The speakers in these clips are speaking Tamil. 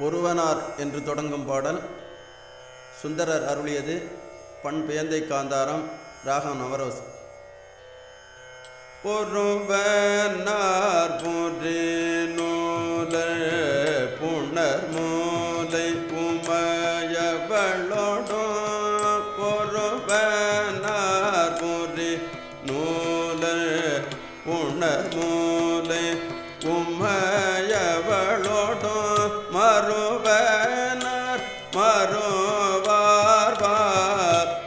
பொருவனார் என்று தொடங்கும் பாடல் சுந்தரர் அருளியது பண் பெயந்தை காந்தாரம் ராகம் நவரோஸ். பொருவனார் புரி நூல புணர் மூலை உமையவளோடோ பொருவனார் புரி நூல புணர் மூலை உமையவளோடோ மறுவனார் மறுவார்வார்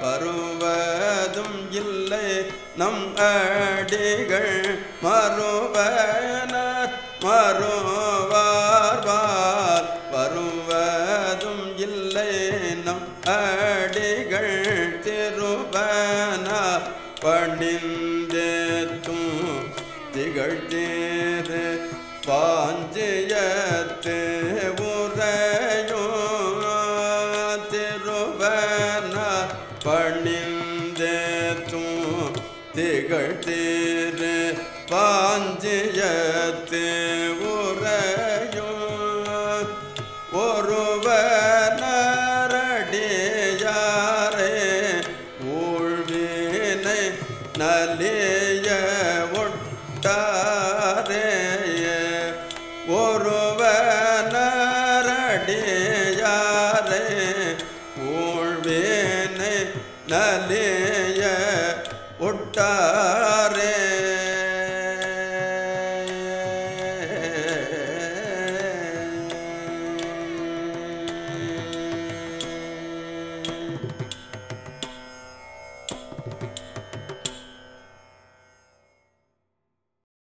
பருவதும் இல்லை நம் அடிகள். மறுவனார் மறுவார்வார் பருவதும் இல்லை நம் அடிகள். திருவனார் பணிந்தேத்தும் திகழ்த்தேரு பாஞ்சியத்தே பணிந்து தூம் திகழ்த்தீரு. பாஞ்சியத்து உரையும் ஒருவரடியாரே ஊழ்வினை நலிய ஒட்டாரே ஒருவரடியாரே ஊழ்வே நலேய ஒட்டாரே.